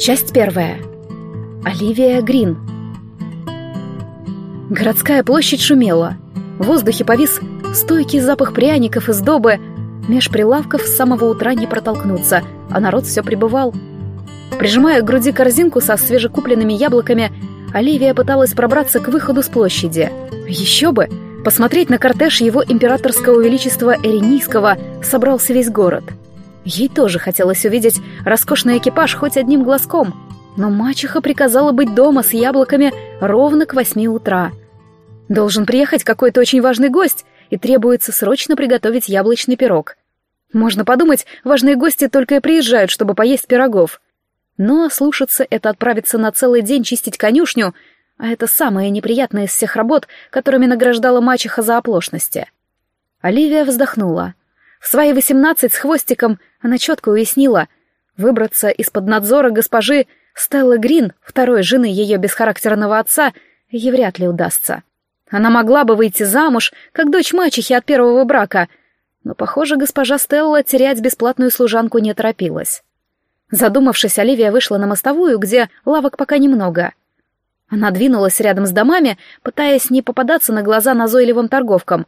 Часть первая. Оливия Грин. Городская площадь шумела. В воздухе повис стойкий запах пряников и сдобы. Меж прилавков с самого утра не протолкнуться, а народ все прибывал. Прижимая к груди корзинку со свежекупленными яблоками, Оливия пыталась пробраться к выходу с площади. Еще бы! Посмотреть на кортеж его императорского величества Эренийского собрался весь город. Ей тоже хотелось увидеть роскошный экипаж хоть одним глазком, но мачеха приказала быть дома с яблоками ровно к восьми утра. Должен приехать какой-то очень важный гость, и требуется срочно приготовить яблочный пирог. Можно подумать, важные гости только и приезжают, чтобы поесть пирогов. Но ослушаться — это отправиться на целый день чистить конюшню, а это самое неприятное из всех работ, которыми награждала мачеха за оплошности. Оливия вздохнула. В свои восемнадцать с хвостиком она четко уяснила, выбраться из-под надзора госпожи Стеллы Грин, второй жены ее бесхарактерного отца, ей вряд ли удастся. Она могла бы выйти замуж, как дочь мачехи от первого брака, но, похоже, госпожа Стелла терять бесплатную служанку не торопилась. Задумавшись, Оливия вышла на мостовую, где лавок пока немного. Она двинулась рядом с домами, пытаясь не попадаться на глаза назойливым торговкам.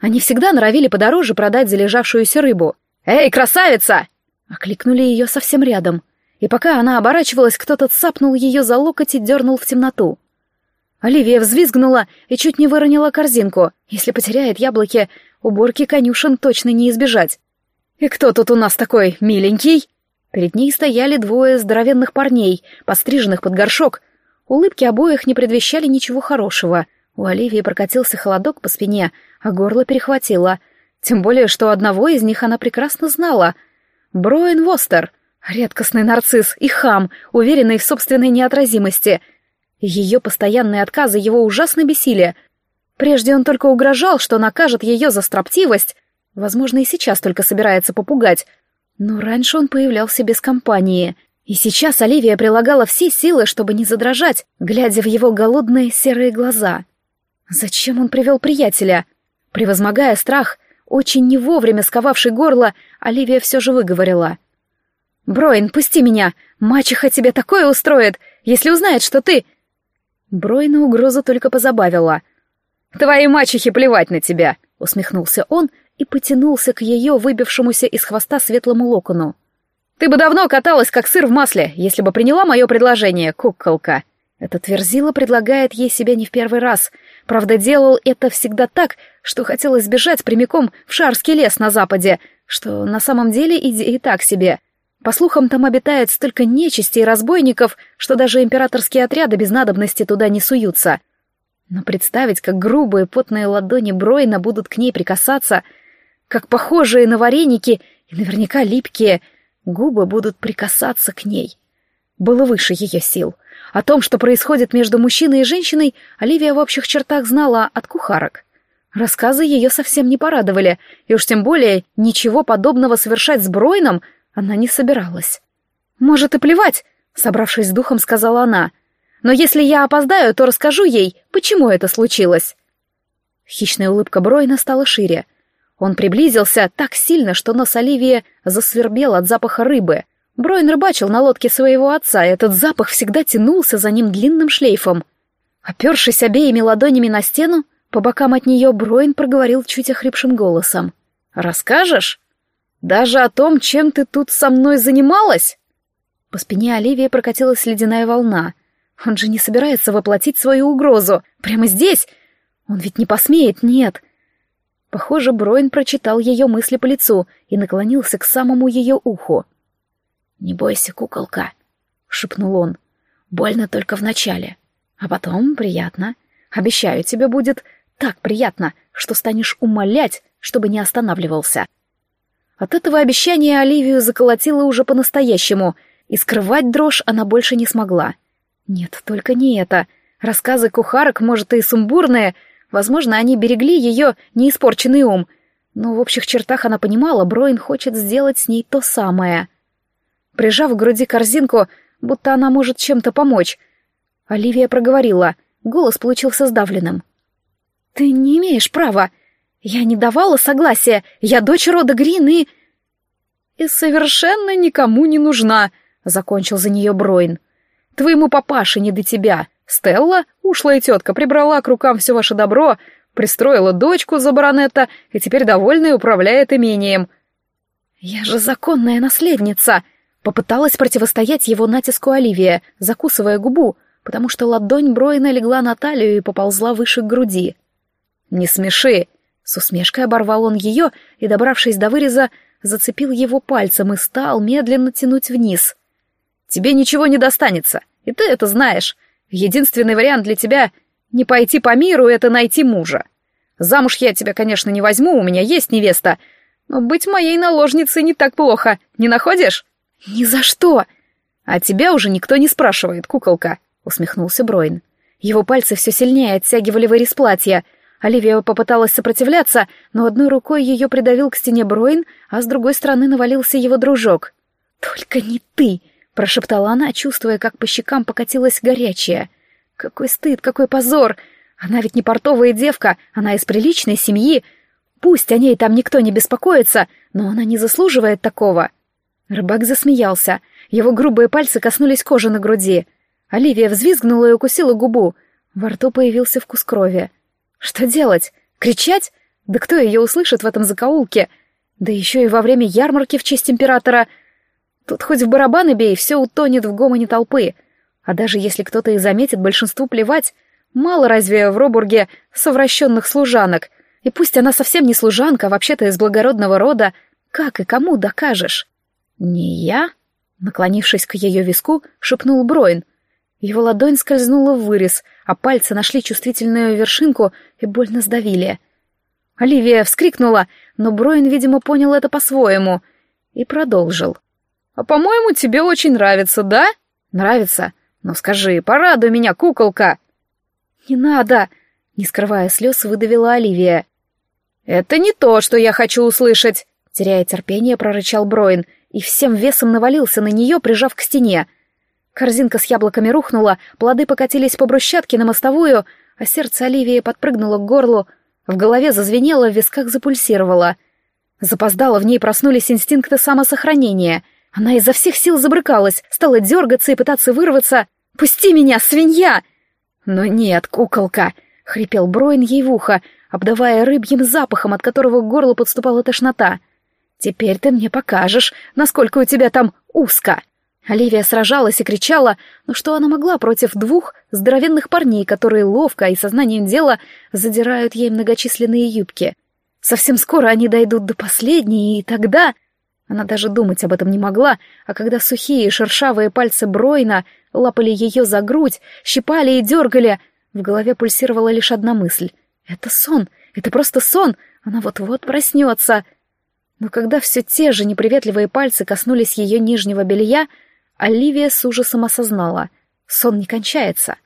Они всегда норовили подороже продать залежавшуюся рыбу. «Эй, красавица!» Окликнули ее совсем рядом. И пока она оборачивалась, кто-то цапнул ее за локоть и дернул в темноту. Оливия взвизгнула и чуть не выронила корзинку. Если потеряет яблоки, уборки конюшен точно не избежать. «И кто тут у нас такой миленький?» Перед ней стояли двое здоровенных парней, постриженных под горшок. Улыбки обоих не предвещали ничего хорошего. У Оливии прокатился холодок по спине, а горло перехватило. Тем более, что одного из них она прекрасно знала. Броин Востер. Редкостный нарцисс и хам, уверенный в собственной неотразимости. Ее постоянные отказы его ужасно бесили. Прежде он только угрожал, что накажет ее за строптивость. Возможно, и сейчас только собирается попугать — но раньше он появлялся без компании, и сейчас Оливия прилагала все силы, чтобы не задрожать, глядя в его голодные серые глаза. Зачем он привел приятеля? Превозмогая страх, очень не вовремя сковавший горло, Оливия все же выговорила. «Броин, пусти меня! Мачеха тебе такое устроит, если узнает, что ты...» Бройна угроза только позабавила. «Твоей мачехе плевать на тебя!» — усмехнулся он и потянулся к ее выбившемуся из хвоста светлому локону. «Ты бы давно каталась, как сыр в масле, если бы приняла мое предложение, куколка!» Этот Верзила предлагает ей себя не в первый раз. Правда, делал это всегда так, что хотелось сбежать прямиком в Шарский лес на западе, что на самом деле идея так себе. По слухам, там обитает столько нечисти и разбойников, что даже императорские отряды без надобности туда не суются. Но представить, как грубые потные ладони Бройна будут к ней прикасаться — как похожие на вареники и наверняка липкие, губы будут прикасаться к ней. Было выше ее сил. О том, что происходит между мужчиной и женщиной, Оливия в общих чертах знала от кухарок. Рассказы ее совсем не порадовали, и уж тем более ничего подобного совершать с Бройном она не собиралась. «Может и плевать», — собравшись с духом, сказала она. «Но если я опоздаю, то расскажу ей, почему это случилось». Хищная улыбка Бройна стала шире. Он приблизился так сильно, что нос Оливии засвербел от запаха рыбы. Бройн рыбачил на лодке своего отца, и этот запах всегда тянулся за ним длинным шлейфом. Опершись обеими ладонями на стену, по бокам от нее Бройн проговорил чуть охрипшим голосом. «Расскажешь? Даже о том, чем ты тут со мной занималась?» По спине Оливии прокатилась ледяная волна. Он же не собирается воплотить свою угрозу. Прямо здесь? Он ведь не посмеет, нет. Похоже, Броин прочитал ее мысли по лицу и наклонился к самому ее уху. «Не бойся, куколка», — шепнул он. «Больно только вначале, а потом приятно. Обещаю, тебе будет так приятно, что станешь умолять, чтобы не останавливался». От этого обещания Оливию заколотило уже по-настоящему, и скрывать дрожь она больше не смогла. Нет, только не это. Рассказы кухарок, может, и сумбурные, — Возможно, они берегли ее неиспорченный ум, но в общих чертах она понимала, Броин хочет сделать с ней то самое. Прижав к груди корзинку, будто она может чем-то помочь, Оливия проговорила, голос получился сдавленным. «Ты не имеешь права. Я не давала согласия. Я дочь рода Грин и...» «И совершенно никому не нужна», — закончил за нее Бройн. «Твоему папаше не до тебя. Стелла, ушлая тетка, прибрала к рукам все ваше добро, пристроила дочку за баронета и теперь довольная управляет имением». «Я же законная наследница!» Попыталась противостоять его натиску Оливия, закусывая губу, потому что ладонь Бройна легла на талию и поползла выше к груди. «Не смеши!» С усмешкой оборвал он ее и, добравшись до выреза, зацепил его пальцем и стал медленно тянуть вниз. «Тебе ничего не достанется, и ты это знаешь. Единственный вариант для тебя — не пойти по миру — это найти мужа. Замуж я тебя, конечно, не возьму, у меня есть невеста, но быть моей наложницей не так плохо, не находишь?» «Ни за что!» «А тебя уже никто не спрашивает, куколка», — усмехнулся Бройн. Его пальцы все сильнее оттягивали вырез платья. Оливия попыталась сопротивляться, но одной рукой ее придавил к стене Бройн, а с другой стороны навалился его дружок. «Только не ты!» — прошептала она, чувствуя, как по щекам покатилась горячая. «Какой стыд, какой позор! Она ведь не портовая девка, она из приличной семьи. Пусть о ней там никто не беспокоится, но она не заслуживает такого». Рыбак засмеялся. Его грубые пальцы коснулись кожи на груди. Оливия взвизгнула и укусила губу. Во рту появился вкус крови. Что делать? Кричать? Да кто ее услышит в этом закоулке? Да еще и во время ярмарки в честь императора. Тут хоть в барабаны бей, все утонет в гомоне толпы. А даже если кто-то и заметит, большинству плевать. Мало разве в Робурге совращенных служанок? И пусть она совсем не служанка, а вообще-то из благородного рода, как и кому докажешь? «Не я?» Наклонившись к ее виску, шепнул Броин. Его ладонь скользнула в вырез, а пальцы нашли чувствительную вершинку и больно сдавили. Оливия вскрикнула, но Броин, видимо, понял это по-своему и продолжил. «А, по-моему, тебе очень нравится, да?» «Нравится? Ну скажи, порадуй меня, куколка!» «Не надо!» — не скрывая слез, выдавила Оливия. «Это не то, что я хочу услышать!» Теряя терпение, прорычал Броин — и всем весом навалился на нее, прижав к стене. Корзинка с яблоками рухнула, плоды покатились по брусчатке на мостовую, а сердце Оливии подпрыгнуло к горлу, в голове зазвенело, в висках запульсировало. Запоздало, в ней проснулись инстинкты самосохранения. Она изо всех сил забрыкалась, стала дергаться и пытаться вырваться. «Пусти меня, свинья!» «Но нет, куколка!» — хрипел Броин ей в ухо, обдавая рыбьим запахом, от которого к горлу подступала тошнота — Теперь ты мне покажешь, насколько у тебя там узко. Оливия сражалась и кричала, но что она могла против двух здоровенных парней, которые ловко и сознанием дела задирают ей многочисленные юбки. Совсем скоро они дойдут до последней, и тогда... Она даже думать об этом не могла, а когда сухие шершавые пальцы Бройна лапали ее за грудь, щипали и дергали, в голове пульсировала лишь одна мысль. «Это сон! Это просто сон! Она вот-вот проснется!» Но когда все те же неприветливые пальцы коснулись ее нижнего белья, Оливия с ужасом осознала. Сон не кончается.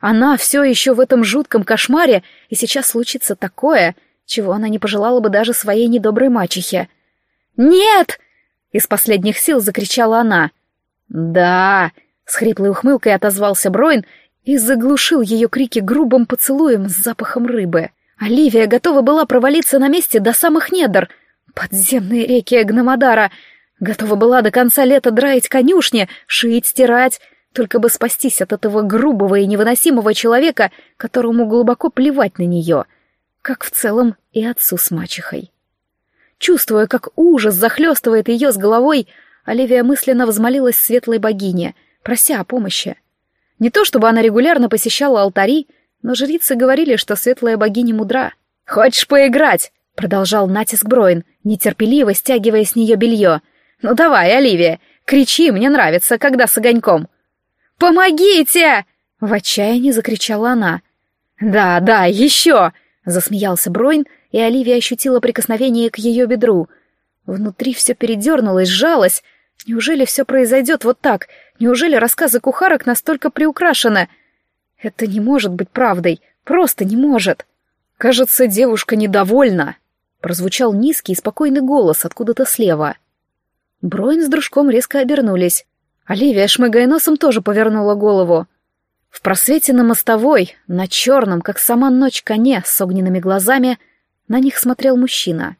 Она все еще в этом жутком кошмаре, и сейчас случится такое, чего она не пожелала бы даже своей недоброй мачехе. «Нет!» — из последних сил закричала она. «Да!» — с хриплой ухмылкой отозвался Бройн и заглушил ее крики грубым поцелуем с запахом рыбы. Оливия готова была провалиться на месте до самых недр — Подземные реки Гномодара. Готова была до конца лета драить конюшни, шить, стирать, только бы спастись от этого грубого и невыносимого человека, которому глубоко плевать на нее, как в целом и отцу с мачехой. Чувствуя, как ужас захлестывает ее с головой, Оливия мысленно взмолилась светлой богине, прося о помощи. Не то чтобы она регулярно посещала алтари, но жрицы говорили, что светлая богиня мудра. «Хочешь поиграть?» — продолжал натиск Броин, нетерпеливо стягивая с нее белье. «Ну давай, Оливия, кричи, мне нравится, когда с огоньком». «Помогите!» — в отчаянии закричала она. «Да, да, еще!» — засмеялся Броин, и Оливия ощутила прикосновение к ее бедру. Внутри все передернулось, сжалось. Неужели все произойдет вот так? Неужели рассказы кухарок настолько приукрашены? Это не может быть правдой, просто не может. Кажется, девушка недовольна, Прозвучал низкий и спокойный голос откуда-то слева. Броин с дружком резко обернулись. Оливия, шмыгая носом, тоже повернула голову. В просвете на мостовой, на черном, как сама ночь коне с огненными глазами, на них смотрел мужчина.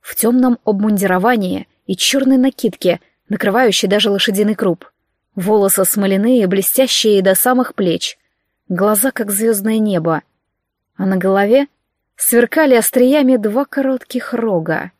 В темном обмундировании и черной накидке, накрывающей даже лошадиный круп. Волосы смоляные, блестящие до самых плеч. Глаза, как звездное небо. А на голове сверкали остриями два коротких рога.